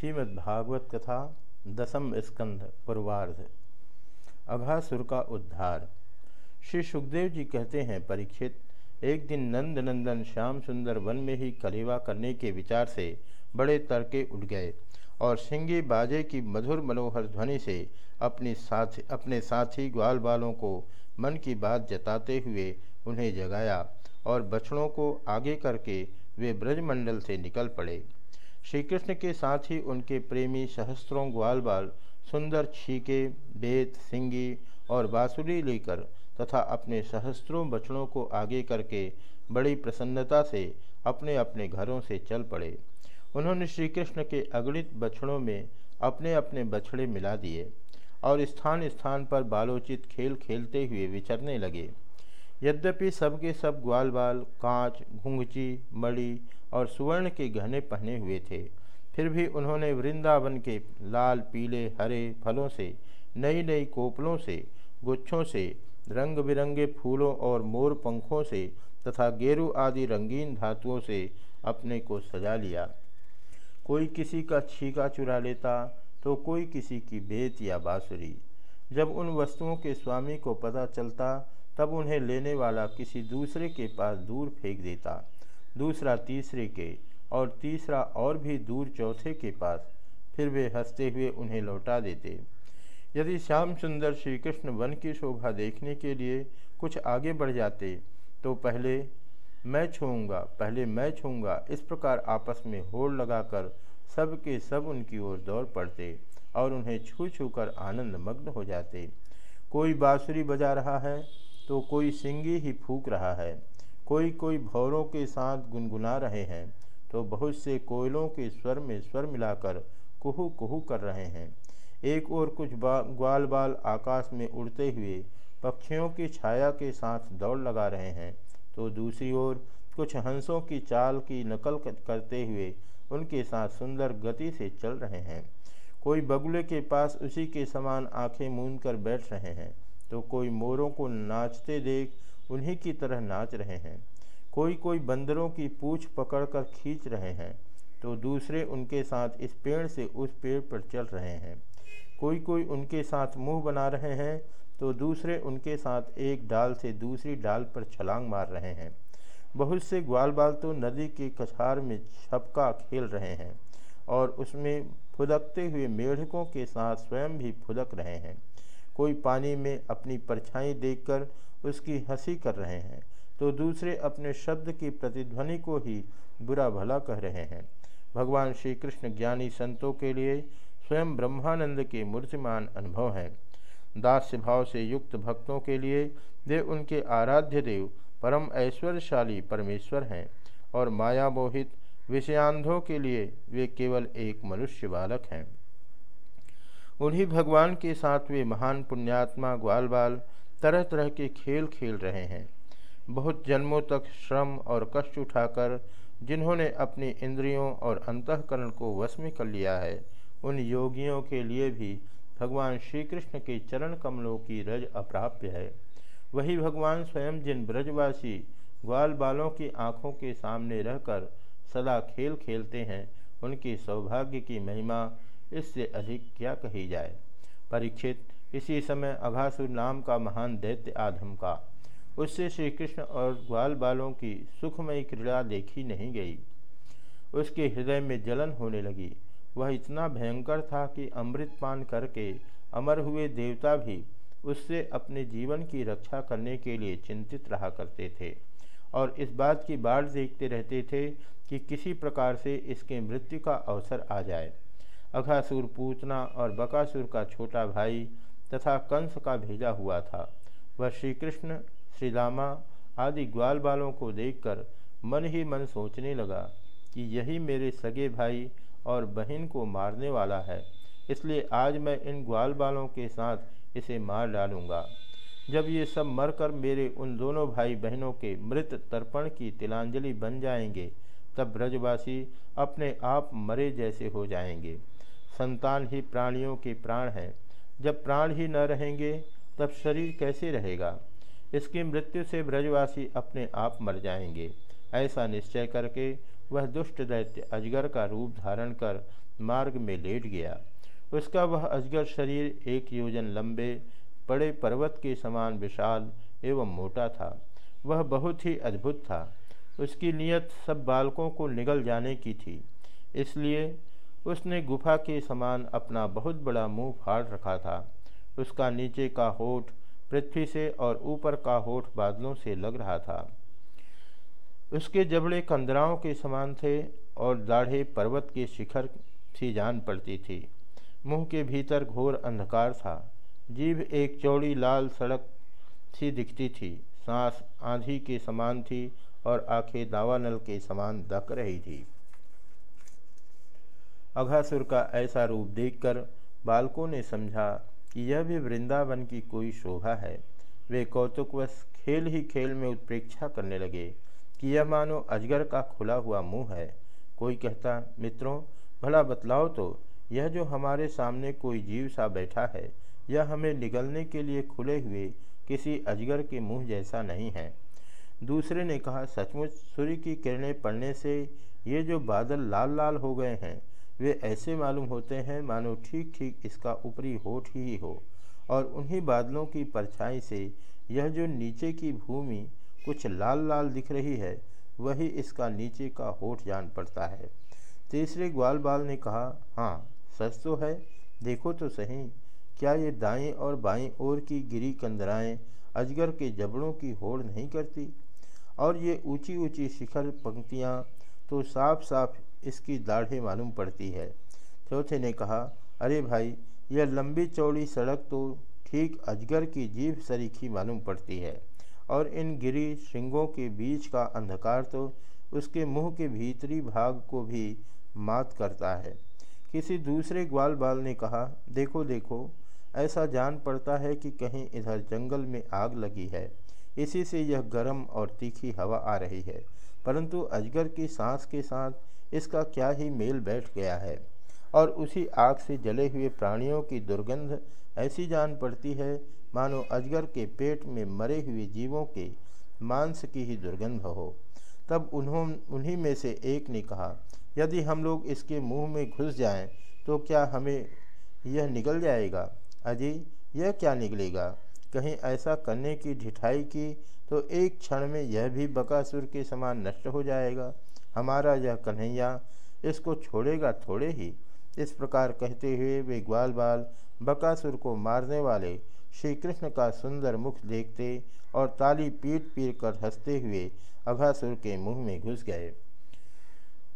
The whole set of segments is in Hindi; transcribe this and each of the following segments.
श्रीमद्भागवत कथा दसम स्कंध, पूर्वार्ध। अघासुर का उद्धार। श्री सुखदेव जी कहते हैं, परीक्षित, एक दिन नंद नंदन श्याम सुंदर वन में ही कलेवा करने के विचार से बड़े तड़के उठ गए और सिंगी बाजे की मधुर मनोहर ध्वनि से अपनी साथ, अपने साथी ग्वाल बालों को मन की बात जताते हुए उन्हें जगाया और बछड़ों को आगे करके वे ब्रजमंडल से निकल पड़े। श्री कृष्ण के साथ ही उनके प्रेमी सहस्त्रों ग्वाल बाल सुंदर छीके, बेत, सिंगी और बाँसुरी लेकर तथा अपने सहस्त्रों बछड़ों को आगे करके बड़ी प्रसन्नता से अपने अपने घरों से चल पड़े। उन्होंने श्री कृष्ण के अगणित बछड़ों में अपने अपने बछड़े मिला दिए और स्थान स्थान पर बालोचित खेल खेलते हुए विचरने लगे। यद्यपि सबके सब ग्वाल बाल कांच, घुंघची मणि और सुवर्ण के गहने पहने हुए थे। फिर भी उन्होंने वृंदावन के लाल, पीले, हरे फलों से नई नई कोपलों से, गुच्छों से रंग बिरंगे फूलों और मोर पंखों से तथा गेरु आदि रंगीन धातुओं से अपने को सजा लिया। कोई किसी का छीका चुरा लेता तो कोई किसी की बेत या बाँसुरी। जब उन वस्तुओं के स्वामी को पता चलता, तब उन्हें लेने वाला किसी दूसरे के पास दूर फेंक देता। दूसरा तीसरे के और तीसरा और भी दूर चौथे के पास, फिर वे हँसते हुए उन्हें लौटा देते। यदि श्याम सुंदर श्री कृष्ण वन की शोभा देखने के लिए कुछ आगे बढ़ जाते तो पहले मैं छूँगा पहले मैं छूँगा इस प्रकार आपस में होड़ लगाकर सब के सब उनकी ओर दौड़ पड़ते और उन्हें छू छू कर आनंद मग्न हो जाते। कोई बाँसुरी बजा रहा है तो कोई सिंगी ही फूक रहा है। कोई कोई भौरों के साथ गुनगुना रहे हैं तो बहुत से कोयलों के स्वर में स्वर मिलाकर कुहू कुहू कर रहे हैं। एक और कुछ ग्वाल बाल आकाश में उड़ते हुए पक्षियों की छाया के साथ दौड़ लगा रहे हैं तो दूसरी ओर कुछ हंसों की चाल की नकल करते हुए उनके साथ सुंदर गति से चल रहे हैं। कोई बगुले के पास उसी के समान आँखें मूंद कर बैठ रहे हैं तो कोई मोरों को नाचते देख उन्हीं की तरह नाच रहे हैं। कोई कोई बंदरों की पूछ पकड़कर खींच रहे हैं तो दूसरे उनके साथ इस पेड़ से उस पेड़ पर चल रहे हैं। कोई कोई उनके साथ मुँह बना रहे हैं तो दूसरे उनके साथ एक डाल से दूसरी डाल पर छलांग मार रहे हैं। बहुत से ग्वाल बाल तो नदी के कछार में छपका खेल रहे हैं और उसमें फुदकते हुए मेढकों के साथ स्वयं भी फुदक रहे हैं। कोई पानी में अपनी परछाई देखकर उसकी हँसी कर रहे हैं तो दूसरे अपने शब्द की प्रतिध्वनि को ही बुरा भला कह रहे हैं। भगवान श्री कृष्ण ज्ञानी संतों के लिए स्वयं ब्रह्मानंद के मूर्तिमान अनुभव हैं। दास्य भाव से युक्त भक्तों के लिए वे उनके आराध्य देव, परम ऐश्वर्यशाली परमेश्वर हैं और माया मोहित विषयांधों के लिए वे केवल एक मनुष्य बालक हैं। उन्हीं भगवान के साथ वे महान पुण्यात्मा ग्वाल बाल तरह तरह के खेल खेल रहे हैं। बहुत जन्मों तक श्रम और कष्ट उठाकर जिन्होंने अपनी इंद्रियों और अंतकरण को वश में कर लिया है, उन योगियों के लिए भी भगवान श्री कृष्ण के चरण कमलों की रज अप्राप्य है। वही भगवान स्वयं जिन ब्रजवासी ग्वाल बालों की आँखों के सामने रहकर सदा खेल खेलते हैं, उनकी सौभाग्य की महिमा इससे अधिक क्या कही जाए? परीक्षित इसी समय अघासुर नाम का महान दैत्य आधम का। उससे श्री कृष्ण और ग्वाल बालों की सुखमयी क्रीड़ा देखी नहीं गई। उसके हृदय में जलन होने लगी। वह इतना भयंकर था कि अमृत पान करके अमर हुए देवता भी उससे अपने जीवन की रक्षा करने के लिए चिंतित रहा करते थे और इस बात की बाढ़ देखते रहते थे कि किसी प्रकार से इसके मृत्यु का अवसर आ जाए। अघासुर पूतना और बकासुर का छोटा भाई तथा कंस का भेजा हुआ था। वह श्री कृष्ण श्री रामा आदि ग्वाल बालों को देखकर मन ही मन सोचने लगा कि यही मेरे सगे भाई और बहन को मारने वाला है, इसलिए आज मैं इन ग्वाल बालों के साथ इसे मार डालूँगा। जब ये सब मरकर मेरे उन दोनों भाई बहनों के मृत तर्पण की तिलांजलि बन जाएँगे, तब ब्रजवासी अपने आप मरे जैसे हो जाएँगे। संतान ही प्राणियों के प्राण हैं। जब प्राण ही न रहेंगे, तब शरीर कैसे रहेगा? इसकी मृत्यु से ब्रजवासी अपने आप मर जाएँगे। ऐसा निश्चय करके वह दुष्ट दैत्य अजगर का रूप धारण कर मार्ग में लेट गया। उसका वह अजगर शरीर एक योजन लंबे, बड़े पर्वत के समान विशाल एवं मोटा था। वह बहुत ही अद्भुत था। उसकी नीयत सब बालकों को निगल जाने की थी। इसलिए उसने गुफा के समान अपना बहुत बड़ा मुँह फाड़ रखा था। उसका नीचे का होठ पृथ्वी से और ऊपर का होठ बादलों से लग रहा था। उसके जबड़े कंदराओं के समान थे और दाढ़े पर्वत के शिखर सी जान पड़ती थी। मुँह के भीतर घोर अंधकार था। जीभ एक चौड़ी लाल सड़क सी दिखती थी। सांस आंधी के समान थी और आँखें दावानल के समान दक रही थी। अघासुर का ऐसा रूप देखकर बालकों ने समझा कि यह भी वृंदावन की कोई शोभा है। वे कौतुकवश खेल ही खेल में उत्प्रेक्षा करने लगे कि यह मानो अजगर का खुला हुआ मुँह है। कोई कहता, मित्रों, भला बतलाओ तो यह जो हमारे सामने कोई जीव सा बैठा है, यह हमें निगलने के लिए खुले हुए किसी अजगर के मुँह जैसा नहीं है। दूसरे ने कहा, सचमुच, सूर्य की किरणें पड़ने से ये जो बादल लाल लाल हो गए हैं वे ऐसे मालूम होते हैं, मानो ठीक ठीक इसका ऊपरी होठ ही हो। और उन्हीं बादलों की परछाई से यह जो नीचे की भूमि कुछ लाल लाल दिख रही है, वही इसका नीचे का होठ जान पड़ता है। तीसरे ग्वाल बाल ने कहा हाँ सच तो है। देखो तो सही। क्या ये दाएँ और बाएँ ओर की गिरी कंदराएँ अजगर के जबड़ों की होड़ नहीं करती? और ये ऊँची ऊँची शिखर पंक्तियाँ तो साफ़ साफ़ इसकी दाढ़े मालूम पड़ती है। चौथे ने कहा, अरे भाई, यह लंबी चौड़ी सड़क तो ठीक अजगर की जीभ सरीखी मालूम पड़ती है। और इन गिरी श्रृंगों के बीच का अंधकार तो उसके मुँह के भीतरी भाग को भी मात करता है। किसी दूसरे ग्वाल बाल ने कहा, देखो देखो, ऐसा जान पड़ता है कि कहीं इधर जंगल में आग लगी है। इसी से यह गर्म और तीखी हवा आ रही है। परंतु अजगर की सांस के साथ इसका क्या ही मेल बैठ गया है। और उसी आग से जले हुए प्राणियों की दुर्गंध ऐसी जान पड़ती है, मानो अजगर के पेट में मरे हुए जीवों के मांस की ही दुर्गंध हो। तब उन्हों, उन्हीं में से एक ने कहा, यदि हम लोग इसके मुँह में घुस जाएँ तो क्या हमें यह निकल जाएगा? अजय यह क्या निकलेगा कहीं ऐसा करने की ढिठाई की तो एक क्षण में यह भी बकासुर के समान नष्ट हो जाएगा। हमारा यह कन्हैया इसको छोड़ेगा थोड़े ही। इस प्रकार कहते हुए वे ग्वाल बाल बकासुर को मारने वाले श्री कृष्ण का सुंदर मुख देखते और ताली पीट पीट कर हँसते हुए अघासुर के मुँह में घुस गए।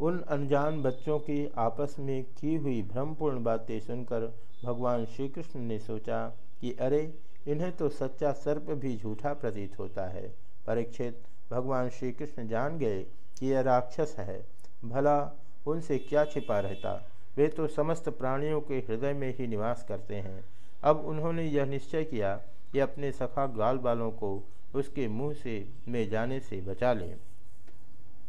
उन अनजान बच्चों की आपस में की हुई भ्रमपूर्ण बातें सुनकर भगवान श्री कृष्ण ने सोचा कि अरे, इन्हें तो सच्चा सर्प भी झूठा प्रतीत होता है। परीक्षित, भगवान श्री कृष्ण जान गए कि यह राक्षस है। भला उनसे क्या छिपा रहता? वे तो समस्त प्राणियों के हृदय में ही निवास करते हैं। अब उन्होंने यह निश्चय किया कि अपने सखा ग्वाल बालों को उसके मुँह से, में जाने से बचा लें।